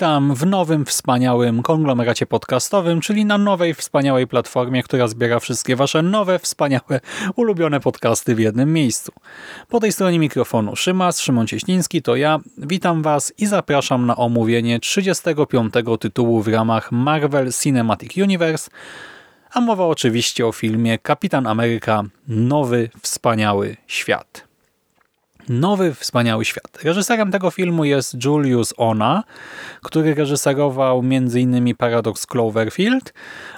Witam w nowym, wspaniałym konglomeracie podcastowym, czyli na nowej, wspaniałej platformie, która zbiera wszystkie Wasze nowe, wspaniałe, ulubione podcasty w jednym miejscu. Po tej stronie mikrofonu Szymas, Szymon Cieśliński, to ja. Witam Was i zapraszam na omówienie 35. tytułu w ramach Marvel Cinematic Universe, a mowa oczywiście o filmie Kapitan Ameryka Nowy, Wspaniały Świat. Nowy, wspaniały świat. Reżyserem tego filmu jest Julius Ona, który reżyserował m.in. Paradox Cloverfield,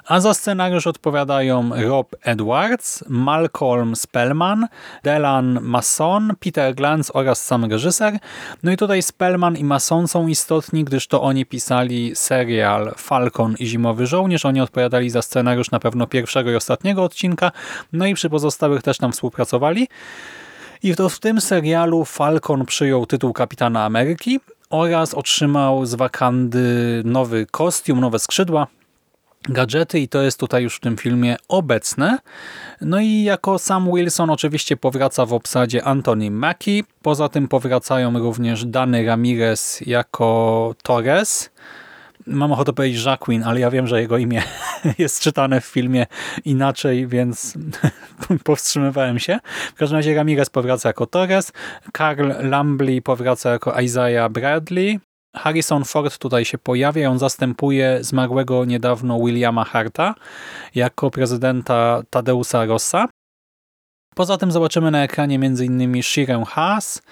a za scenariusz odpowiadają Rob Edwards, Malcolm Spellman, Delan Masson, Peter Glantz oraz sam reżyser. No i tutaj Spellman i Masson są istotni, gdyż to oni pisali serial Falcon i Zimowy Żołnierz. Oni odpowiadali za scenariusz na pewno pierwszego i ostatniego odcinka, no i przy pozostałych też tam współpracowali. I to w tym serialu Falcon przyjął tytuł Kapitana Ameryki oraz otrzymał z Wakandy nowy kostium, nowe skrzydła, gadżety i to jest tutaj już w tym filmie obecne. No i jako Sam Wilson oczywiście powraca w obsadzie Anthony Mackie. Poza tym powracają również Dany Ramirez jako Torres, mam ochotę powiedzieć Jacqueline, ale ja wiem, że jego imię jest czytane w filmie inaczej, więc powstrzymywałem się. W każdym razie Ramirez powraca jako Torres, Carl Lambly powraca jako Isaiah Bradley, Harrison Ford tutaj się pojawia, on zastępuje zmarłego niedawno Williama Harta jako prezydenta Tadeusa Rossa. Poza tym zobaczymy na ekranie m.in. Shirę Haas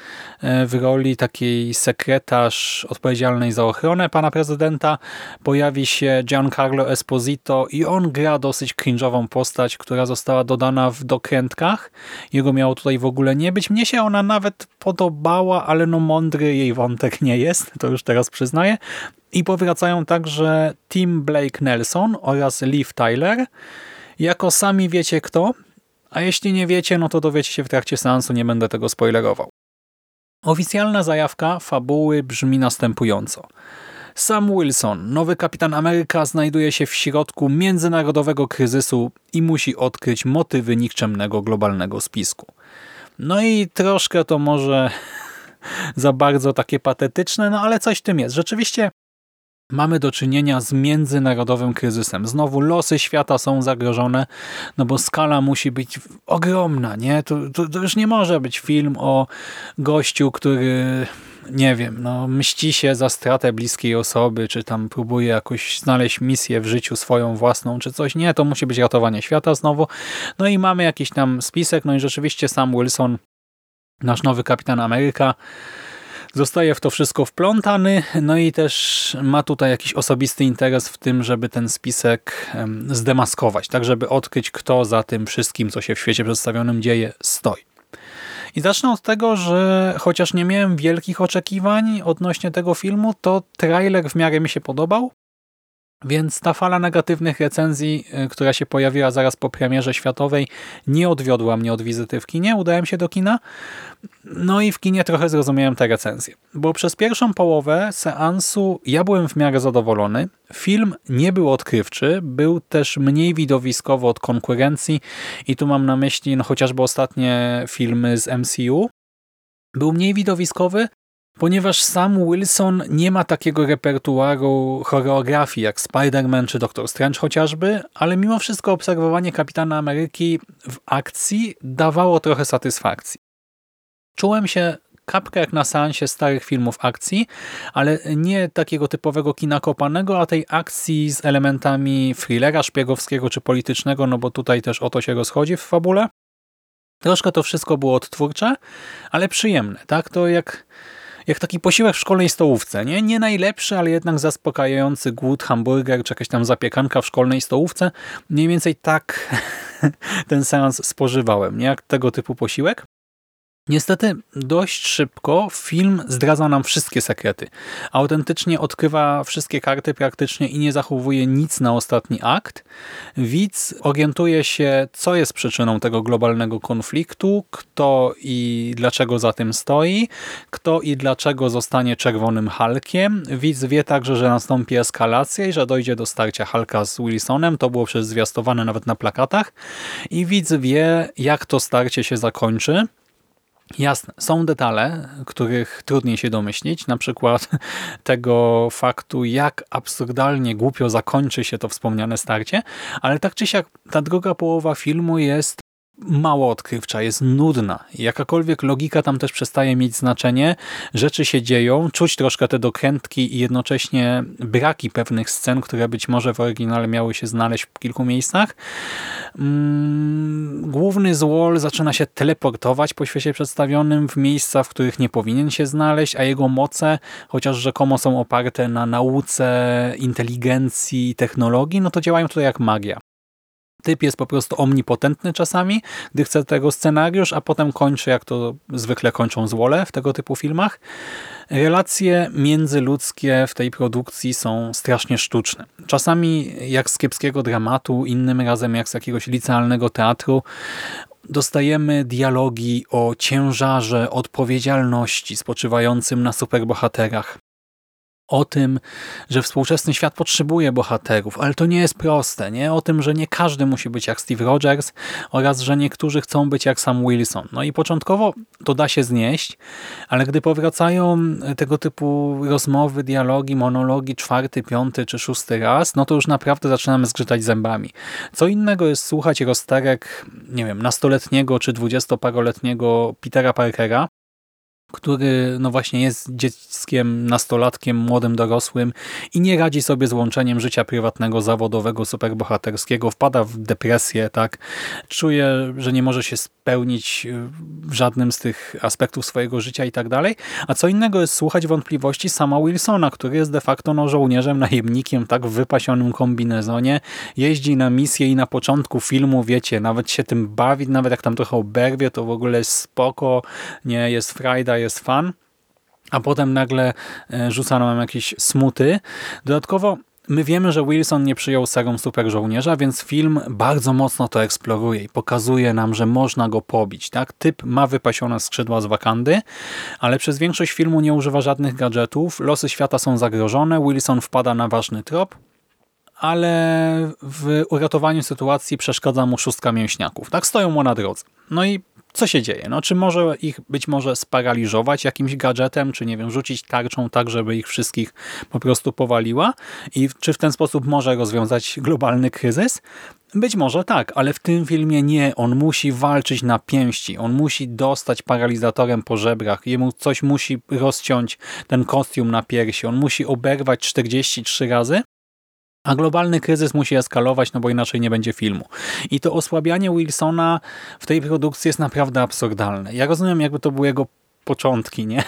e, w roli takiej sekretarz odpowiedzialnej za ochronę pana prezydenta. Pojawi się Giancarlo Esposito i on gra dosyć cringe'ową postać, która została dodana w dokrętkach. Jego miało tutaj w ogóle nie być. Mnie się ona nawet podobała, ale no mądry jej wątek nie jest, to już teraz przyznaję. I powracają także Tim Blake Nelson oraz Liv Tyler. Jako sami wiecie kto, a jeśli nie wiecie, no to dowiecie się w trakcie seansu, nie będę tego spoilerował. Oficjalna zajawka fabuły brzmi następująco. Sam Wilson, nowy kapitan Ameryka, znajduje się w środku międzynarodowego kryzysu i musi odkryć motywy nikczemnego globalnego spisku. No i troszkę to może za bardzo takie patetyczne, no ale coś w tym jest. Rzeczywiście mamy do czynienia z międzynarodowym kryzysem. Znowu losy świata są zagrożone, no bo skala musi być ogromna, nie? To, to, to, już nie może być film o gościu, który nie wiem, no mści się za stratę bliskiej osoby, czy tam próbuje jakoś znaleźć misję w życiu swoją własną, czy coś. Nie, to musi być ratowanie świata znowu. No i mamy jakiś tam spisek, no i rzeczywiście Sam Wilson, nasz nowy kapitan Ameryka, zostaje w to wszystko wplątany, no i też ma tutaj jakiś osobisty interes w tym, żeby ten spisek zdemaskować, tak żeby odkryć, kto za tym wszystkim, co się w świecie przedstawionym dzieje, stoi. I zacznę od tego, że chociaż nie miałem wielkich oczekiwań odnośnie tego filmu, to trailer w miarę mi się podobał. Więc ta fala negatywnych recenzji, y, która się pojawiła zaraz po premierze światowej, nie odwiodła mnie od wizyty w kinie. Udałem się do kina. No i w kinie trochę zrozumiałem te recenzje. Bo przez pierwszą połowę seansu ja byłem w miarę zadowolony. Film nie był odkrywczy, był też mniej widowiskowy od konkurencji i tu mam na myśli no, chociażby ostatnie filmy z MCU. Był mniej widowiskowy, ponieważ sam Wilson nie ma takiego repertuaru choreografii jak Spider-Man czy Doctor Strange chociażby, ale mimo wszystko obserwowanie Kapitana Ameryki w akcji dawało trochę satysfakcji. Czułem się kapkę jak na seansie starych filmów akcji, ale nie takiego typowego kina kopanego, a tej akcji z elementami thrillera szpiegowskiego czy politycznego, no bo tutaj też o to się rozchodzi w fabule. Troszkę to wszystko było odtwórcze, ale przyjemne. tak? To jak jak taki posiłek w szkolnej stołówce. Nie, nie najlepszy, ale jednak zaspokajający głód hamburger czy jakaś tam zapiekanka w szkolnej stołówce. Mniej więcej tak ten seans spożywałem, nie jak tego typu posiłek. Niestety dość szybko film zdradza nam wszystkie sekrety. Autentycznie odkrywa wszystkie karty praktycznie i nie zachowuje nic na ostatni akt. Widz orientuje się, co jest przyczyną tego globalnego konfliktu, kto i dlaczego za tym stoi, kto i dlaczego zostanie czerwonym Hulkiem. Widz wie także, że nastąpi eskalacja i że dojdzie do starcia Hulka z Wilsonem. To było przez zwiastowane nawet na plakatach. I widz wie, jak to starcie się zakończy. Jasne, są detale, których trudniej się domyślić, na przykład tego faktu, jak absurdalnie głupio zakończy się to wspomniane starcie, ale tak czy siak ta druga połowa filmu jest mało odkrywcza, jest nudna. Jakakolwiek logika tam też przestaje mieć znaczenie. Rzeczy się dzieją, czuć troszkę te dokrętki i jednocześnie braki pewnych scen, które być może w oryginale miały się znaleźć w kilku miejscach. Mm, główny złol zaczyna się teleportować po świecie przedstawionym w miejsca, w których nie powinien się znaleźć, a jego moce, chociaż rzekomo są oparte na nauce, inteligencji, technologii, no to działają tutaj jak magia. Typ jest po prostu omnipotentny czasami, gdy chce tego scenariusz, a potem kończy, jak to zwykle kończą złole w tego typu filmach. Relacje międzyludzkie w tej produkcji są strasznie sztuczne. Czasami jak z kiepskiego dramatu, innym razem jak z jakiegoś licealnego teatru, dostajemy dialogi o ciężarze odpowiedzialności spoczywającym na superbohaterach o tym, że współczesny świat potrzebuje bohaterów, ale to nie jest proste, nie? O tym, że nie każdy musi być jak Steve Rogers oraz, że niektórzy chcą być jak Sam Wilson. No i początkowo to da się znieść, ale gdy powracają tego typu rozmowy, dialogi, monologi czwarty, piąty czy szósty raz, no to już naprawdę zaczynamy zgrzytać zębami. Co innego jest słuchać rozterek, nie wiem, nastoletniego czy dwudziestoparoletniego Petera Parkera, który no właśnie jest dzieckiem, nastolatkiem, młodym dorosłym i nie radzi sobie z łączeniem życia prywatnego, zawodowego, superbohaterskiego, wpada w depresję, tak, czuje, że nie może się spełnić w żadnym z tych aspektów swojego życia i tak dalej, a co innego jest słuchać wątpliwości sama Wilsona, który jest de facto no, żołnierzem, najemnikiem, tak, w wypasionym kombinezonie, jeździ na misję i na początku filmu, wiecie, nawet się tym bawi, nawet jak tam trochę oberwie, to w ogóle jest spoko, nie, jest frajda, jest fan, a potem nagle e, rzucano nam jakieś smuty. Dodatkowo My wiemy, że Wilson nie przyjął serum super żołnierza, więc film bardzo mocno to eksploruje i pokazuje nam, że można go pobić. Tak? Typ ma wypasione skrzydła z wakandy, ale przez większość filmu nie używa żadnych gadżetów, losy świata są zagrożone, Wilson wpada na ważny trop, ale w uratowaniu sytuacji przeszkadza mu szóstka mięśniaków. Tak stoją mu na drodze. No i co się dzieje? No, czy może ich być może sparaliżować jakimś gadżetem, czy nie wiem, rzucić tarczą tak, żeby ich wszystkich po prostu powaliła? I czy w ten sposób może rozwiązać globalny kryzys? Być może tak, ale w tym filmie nie. On musi walczyć na pięści. On musi dostać paralizatorem po żebrach. Jemu coś musi rozciąć ten kostium na piersi. On musi oberwać 43 razy, a globalny kryzys musi eskalować, no bo inaczej nie będzie filmu. I to osłabianie Wilsona w tej produkcji jest naprawdę absurdalne. Ja rozumiem, jakby to był jego początki, nie?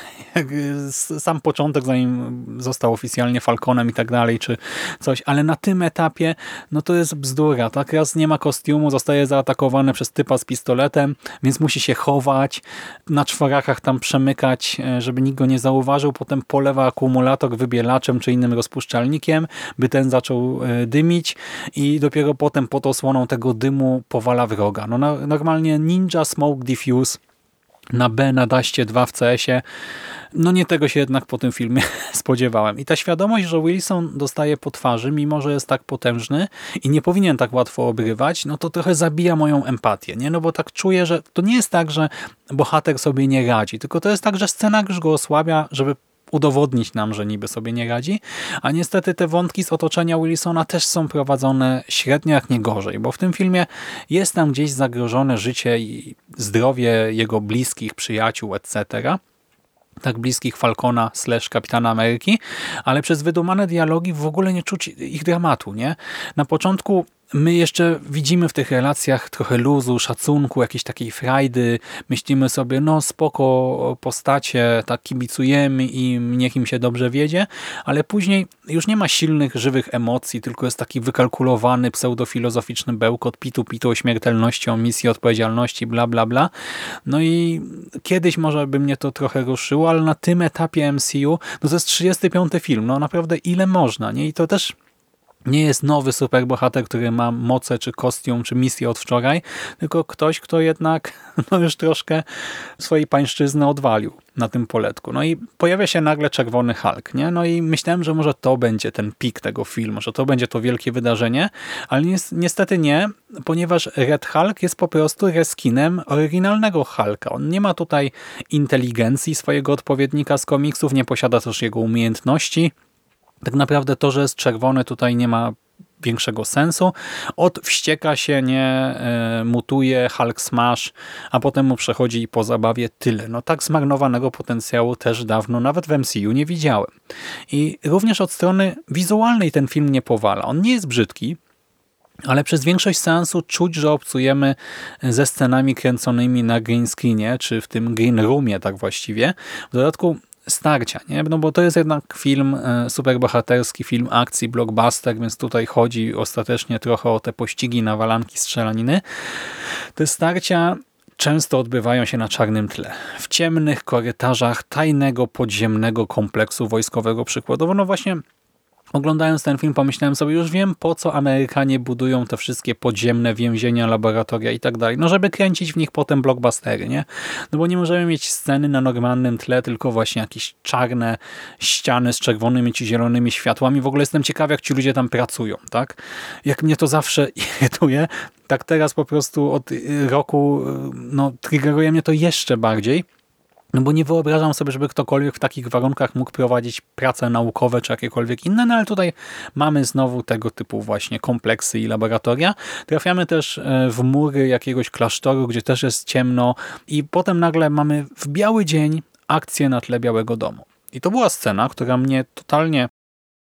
Sam początek, zanim został oficjalnie Falconem i tak dalej, czy coś, ale na tym etapie, no to jest bzdura, tak? Raz nie ma kostiumu, zostaje zaatakowany przez typa z pistoletem, więc musi się chować, na czworakach tam przemykać, e, żeby nikt go nie zauważył, potem polewa akumulator wybielaczem czy innym rozpuszczalnikiem, by ten zaczął e, dymić i dopiero potem pod osłoną tego dymu powala wroga. No normalnie Ninja Smoke Diffuse na B na Daście 2 w CS-ie. No nie tego się jednak po tym filmie spodziewałem. I ta świadomość, że Wilson dostaje po twarzy, mimo że jest tak potężny i nie powinien tak łatwo obrywać, no to trochę zabija moją empatię. Nie? No bo tak czuję, że to nie jest tak, że bohater sobie nie radzi, tylko to jest tak, że scenariusz go osłabia, żeby udowodnić nam, że niby sobie nie radzi, a niestety te wątki z otoczenia Wilsona też są prowadzone średnio jak nie gorzej, bo w tym filmie jest tam gdzieś zagrożone życie i zdrowie jego bliskich, przyjaciół, etc., tak bliskich Falcona slash Kapitana Ameryki, ale przez wydumane dialogi w ogóle nie czuć ich dramatu. nie? Na początku my jeszcze widzimy w tych relacjach trochę luzu, szacunku, jakiejś takiej frajdy. Myślimy sobie, no spoko postacie, tak kibicujemy im, niech im się dobrze wiedzie, ale później już nie ma silnych, żywych emocji, tylko jest taki wykalkulowany, pseudofilozoficzny bełkot, pitu pitu o śmiertelności, o misji, odpowiedzialności, bla bla bla. No i kiedyś może by mnie to trochę ruszyło, ale na tym etapie MCU, no to jest 35 film, no naprawdę ile można, nie? I to też nie jest nowy superbohater, który ma moce, czy kostium, czy misję od wczoraj, tylko ktoś, kto jednak no już troszkę swojej pańszczyzny odwalił na tym poletku. No i pojawia się nagle Czerwony Hulk, nie? No i myślałem, że może to będzie ten pik tego filmu, że to będzie to wielkie wydarzenie, ale niestety nie, ponieważ Red Hulk jest po prostu reskinem oryginalnego Hulka. On nie ma tutaj inteligencji swojego odpowiednika z komiksów, nie posiada też jego umiejętności, tak naprawdę to, że jest czerwony tutaj nie ma większego sensu. Od wścieka się, nie e, mutuje, Hulk smash, a potem mu przechodzi i po zabawie tyle. No tak zmarnowanego potencjału też dawno, nawet w MCU nie widziałem. I również od strony wizualnej ten film nie powala. On nie jest brzydki, ale przez większość seansu czuć, że obcujemy ze scenami kręconymi na green screenie, czy w tym green roomie tak właściwie. W dodatku starcia, nie? No bo to jest jednak film e, superbohaterski, film akcji, blockbuster, więc tutaj chodzi ostatecznie trochę o te pościgi, nawalanki, strzelaniny. Te starcia często odbywają się na czarnym tle, w ciemnych korytarzach tajnego podziemnego kompleksu wojskowego przykładowo. No właśnie Oglądając ten film pomyślałem sobie, już wiem po co Amerykanie budują te wszystkie podziemne więzienia, laboratoria i tak dalej. No żeby kręcić w nich potem blockbustery, nie? No bo nie możemy mieć sceny na normalnym tle, tylko właśnie jakieś czarne ściany z czerwonymi czy zielonymi światłami. W ogóle jestem ciekaw, jak ci ludzie tam pracują, tak? Jak mnie to zawsze irytuje, tak teraz po prostu od roku no, triggeruje mnie to jeszcze bardziej, no bo nie wyobrażam sobie, żeby ktokolwiek w takich warunkach mógł prowadzić prace naukowe czy jakiekolwiek inne, no ale tutaj mamy znowu tego typu właśnie kompleksy i laboratoria. Trafiamy też e, w mury jakiegoś klasztoru, gdzie też jest ciemno i potem nagle mamy w biały dzień akcję na tle Białego Domu. I to była scena, która mnie totalnie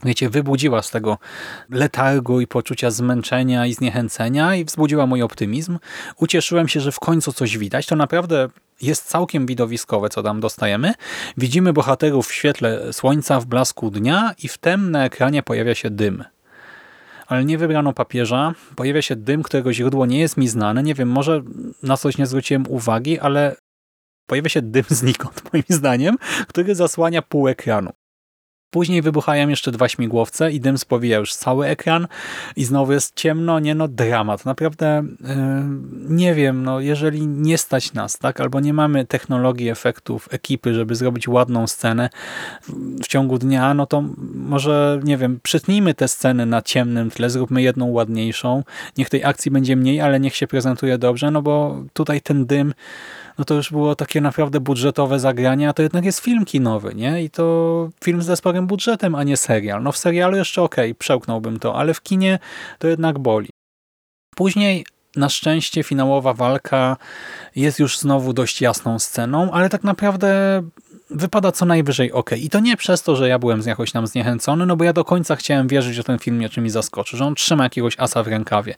wiecie, wybudziła z tego letargu i poczucia zmęczenia i zniechęcenia i wzbudziła mój optymizm. Ucieszyłem się, że w końcu coś widać. To naprawdę jest całkiem widowiskowe, co tam dostajemy. Widzimy bohaterów w świetle słońca, w blasku dnia i wtem na ekranie pojawia się dym. Ale nie wybrano papieża. Pojawia się dym, którego źródło nie jest mi znane. Nie wiem, może na coś nie zwróciłem uwagi, ale pojawia się dym znikąd, moim zdaniem, który zasłania pół ekranu. Później wybuchają jeszcze dwa śmigłowce i dym spowija już cały ekran i znowu jest ciemno, nie no, dramat. Naprawdę yy, nie wiem, no jeżeli nie stać nas, tak, albo nie mamy technologii, efektów, ekipy, żeby zrobić ładną scenę w, ciągu dnia, no to może, nie wiem, przytnijmy te sceny na ciemnym tle, zróbmy jedną ładniejszą, niech tej akcji będzie mniej, ale niech się prezentuje dobrze, no bo tutaj ten dym no to już było takie naprawdę budżetowe zagranie, a to jednak jest film kinowy, nie? I to film ze sporym budżetem, a nie serial. No w serialu jeszcze okej, okay, przełknąłbym to, ale w kinie to jednak boli. Później na szczęście finałowa walka jest już znowu dość jasną sceną, ale tak naprawdę wypada co najwyżej ok. I to nie przez to, że ja byłem jakoś tam zniechęcony, no bo ja do końca chciałem wierzyć, że ten film mnie czymś zaskoczy, że on trzyma jakiegoś asa w rękawie.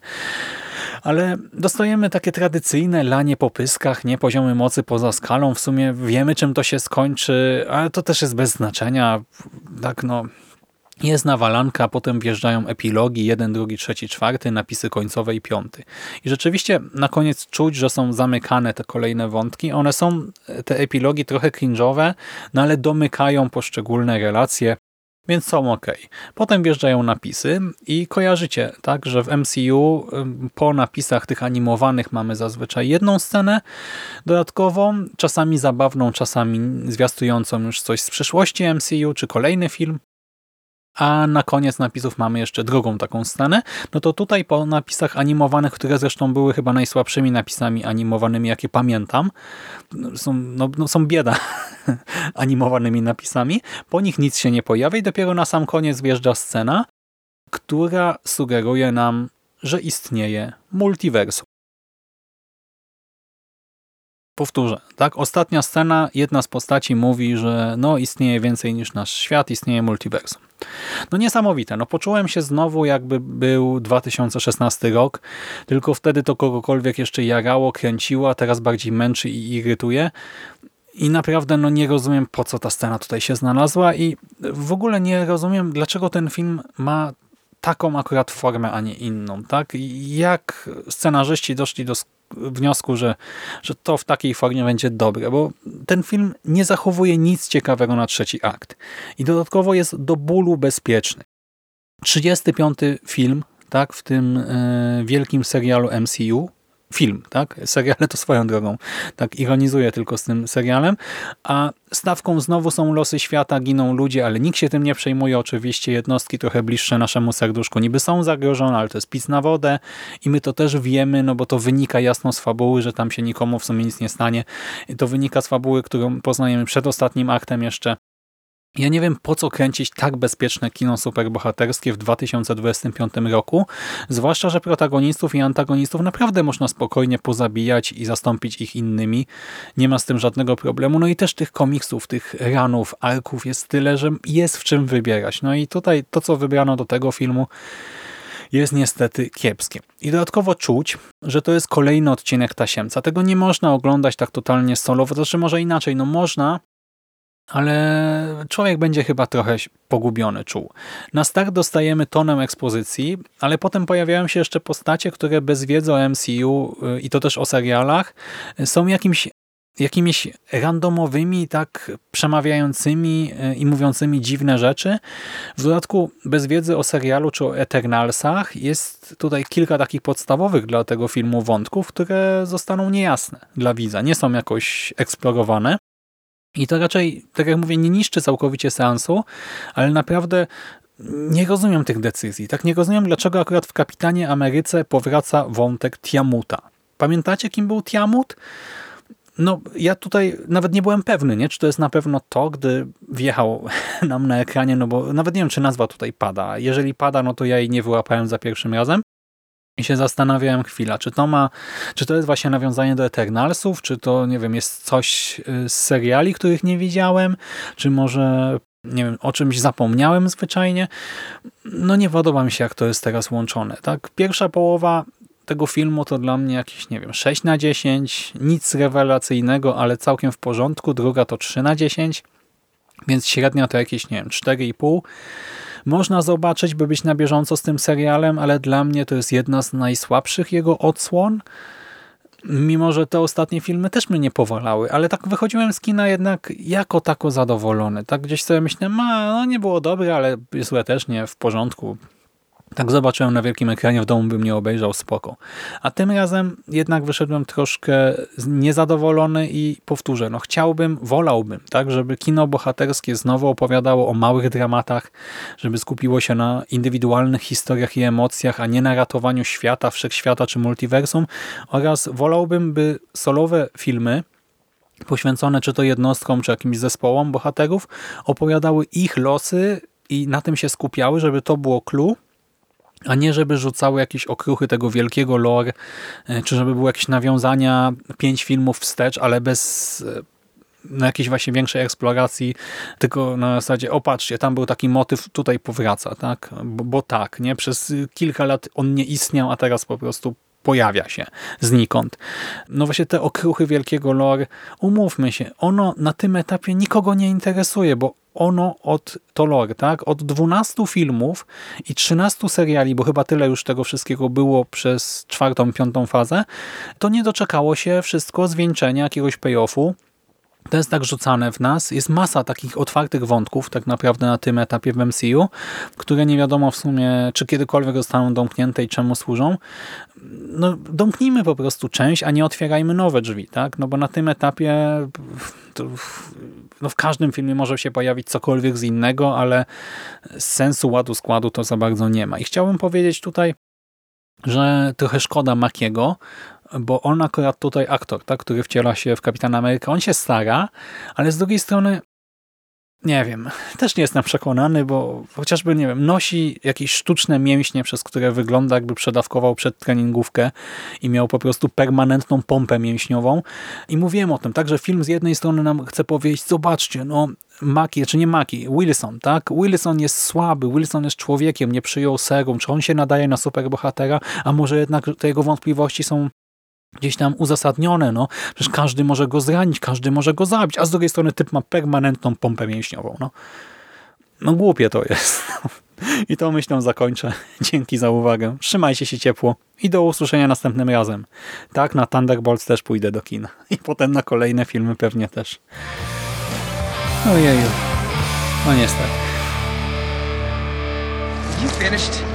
Ale dostajemy takie tradycyjne lanie po pyskach, nie poziomy mocy poza skalą. W sumie wiemy, czym to się skończy, ale to też jest bez znaczenia. Tak no, jest nawalanka, potem wjeżdżają epilogi, jeden, drugi, trzeci, czwarty, napisy końcowe i piąty. I rzeczywiście na koniec czuć, że są zamykane te kolejne wątki. One są, te epilogi, trochę cringe'owe, no ale domykają poszczególne relacje, więc są ok. Potem wjeżdżają napisy i kojarzycie, tak, że w MCU po napisach tych animowanych mamy zazwyczaj jedną scenę dodatkową, czasami zabawną, czasami zwiastującą już coś z przyszłości MCU, czy kolejny film a na koniec napisów mamy jeszcze drugą taką scenę, no to tutaj po napisach animowanych, które zresztą były chyba najsłabszymi napisami animowanymi, jakie pamiętam, są, no, no są bieda animowanymi napisami, po nich nic się nie pojawia i dopiero na sam koniec wjeżdża scena, która sugeruje nam, że istnieje multiversum. Powtórzę, tak? Ostatnia scena, jedna z postaci mówi, że no istnieje więcej niż nasz świat, istnieje multiversum. No niesamowite, no poczułem się znowu jakby był 2016 rok, tylko wtedy to kogokolwiek jeszcze jarało, kręciło, a teraz bardziej męczy i irytuje. I naprawdę no nie rozumiem, po co ta scena tutaj się znalazła i w ogóle nie rozumiem, dlaczego ten film ma taką akurat formę, a nie inną. tak? Jak scenarzyści doszli do wniosku, że, że to w takiej formie będzie dobre, bo ten film nie zachowuje nic ciekawego na trzeci akt. I dodatkowo jest do bólu bezpieczny. 35 film tak, w tym y, wielkim serialu MCU, film, tak? Seriale to swoją drogą. Tak ironizuję tylko z tym serialem. A stawką znowu są losy świata, giną ludzie, ale nikt się tym nie przejmuje. Oczywiście jednostki trochę bliższe naszemu serduszku niby są zagrożone, ale to jest pis na wodę i my to też wiemy, no bo to wynika jasno z fabuły, że tam się nikomu w sumie nic nie stanie. To wynika z fabuły, którą poznajemy przed ostatnim aktem jeszcze ja nie wiem, po co kręcić tak bezpieczne kino superbohaterskie w 2025 roku, zwłaszcza, że protagonistów i antagonistów naprawdę można spokojnie pozabijać i zastąpić ich innymi. Nie ma z tym żadnego problemu. No i też tych komiksów, tych ranów, arków jest tyle, że jest w czym wybierać. No i tutaj to, co wybrano do tego filmu, jest niestety kiepskie. I dodatkowo czuć, że to jest kolejny odcinek Tasiemca. Tego nie można oglądać tak totalnie solowo, to znaczy może inaczej, no można, ale człowiek będzie chyba trochę pogubiony czuł. Na start dostajemy tonę ekspozycji, ale potem pojawiają się jeszcze postacie, które bez wiedzy o MCU y, i to też o serialach są jakimś jakimiś randomowymi, tak przemawiającymi y, i mówiącymi dziwne rzeczy. W dodatku bez wiedzy o serialu czy o Eternalsach jest tutaj kilka takich podstawowych dla tego filmu wątków, które zostaną niejasne dla widza, nie są jakoś eksplorowane. I to raczej, tak jak mówię, nie niszczy całkowicie seansu, ale naprawdę nie rozumiem tych decyzji. Tak nie rozumiem, dlaczego akurat w Kapitanie Ameryce powraca wątek Tiamuta. Pamiętacie, kim był Tiamut? No, ja tutaj nawet nie byłem pewny, nie? czy to jest na pewno to, gdy wjechał nam na ekranie, no bo nawet nie wiem, czy nazwa tutaj pada. Jeżeli pada, no to ja jej nie wyłapałem za pierwszym razem. I się zastanawiałem chwila, czy to ma, czy to jest właśnie nawiązanie do Eternalsów, czy to, nie wiem, jest coś y, z seriali, których nie widziałem, czy może, nie wiem, o czymś zapomniałem zwyczajnie. No nie podoba mi się, jak to jest teraz łączone. Tak? Pierwsza połowa tego filmu to dla mnie jakieś, nie wiem, 6 na 10, nic rewelacyjnego, ale całkiem w porządku. Druga to 3 na 10, więc średnia to jakieś, nie wiem, 4,5 można zobaczyć, by być na bieżąco z tym serialem, ale dla mnie to jest jedna z najsłabszych jego odsłon. Mimo, że te ostatnie filmy też mnie nie powalały, ale tak wychodziłem z kina jednak jako tako zadowolony. Tak gdzieś sobie myślę, ma, no nie było dobre, ale złe też nie, w porządku. Tak zobaczyłem na wielkim ekranie, w domu bym nie obejrzał, spoko. A tym razem jednak wyszedłem troszkę niezadowolony i powtórzę, no chciałbym, wolałbym, tak, żeby kino bohaterskie znowu opowiadało o małych dramatach, żeby skupiło się na indywidualnych historiach i emocjach, a nie na ratowaniu świata, wszechświata czy multiversum oraz wolałbym, by solowe filmy poświęcone czy to jednostkom, czy jakimś zespołom bohaterów opowiadały ich losy i na tym się skupiały, żeby to było clue, a nie żeby rzucały jakieś okruchy tego wielkiego lore, e, czy żeby były jakieś nawiązania, pięć filmów wstecz, ale bez e, na jakiejś właśnie większej eksploracji, tylko na zasadzie, opatrzcie, tam był taki motyw, tutaj powraca, tak? Bo, bo tak, nie? Przez kilka lat on nie istniał, a teraz po prostu pojawia się znikąd. No właśnie te okruchy wielkiego lore, umówmy się, ono na tym etapie nikogo nie interesuje, bo ono od Tolor, tak? Od 12 filmów i 13 seriali, bo chyba tyle już tego wszystkiego było przez czwartą, piątą fazę, to nie doczekało się wszystko zwieńczenia, jakiegoś payoffu. To jest tak rzucane w nas. Jest masa takich otwartych wątków tak naprawdę na tym etapie w MCU, które nie wiadomo w sumie, czy kiedykolwiek zostaną domknięte i czemu służą. No, domknijmy po prostu część, a nie otwierajmy nowe drzwi, tak? No bo na tym etapie no w każdym filmie może się pojawić cokolwiek z innego, ale sensu ładu składu to za bardzo nie ma. I chciałbym powiedzieć tutaj, że trochę szkoda Makiego, bo on akurat tutaj aktor, tak, który wciela się w Kapitana Ameryka, on się stara, ale z drugiej strony nie wiem, też nie jestem przekonany, bo chociażby, nie wiem, nosi jakieś sztuczne mięśnie, przez które wygląda jakby przedawkował przed treningówkę i miał po prostu permanentną pompę mięśniową. I mówiłem o tym, tak, że film z jednej strony nam chce powiedzieć, zobaczcie, no Maki, czy nie Maki, Wilson, tak? Wilson jest słaby, Wilson jest człowiekiem, nie przyjął serum, czy on się nadaje na superbohatera, a może jednak te jego wątpliwości są gdzieś tam uzasadnione, no. Przecież każdy może go zranić, każdy może go zabić, a z drugiej strony typ ma permanentną pompę mięśniową, no. No głupie to jest. I tą myślą zakończę. Dzięki za uwagę. Trzymajcie się ciepło i do usłyszenia następnym razem. Tak, na Thunderbolts też pójdę do kina. I potem na kolejne filmy pewnie też. Ojeju. No niestety. You finished?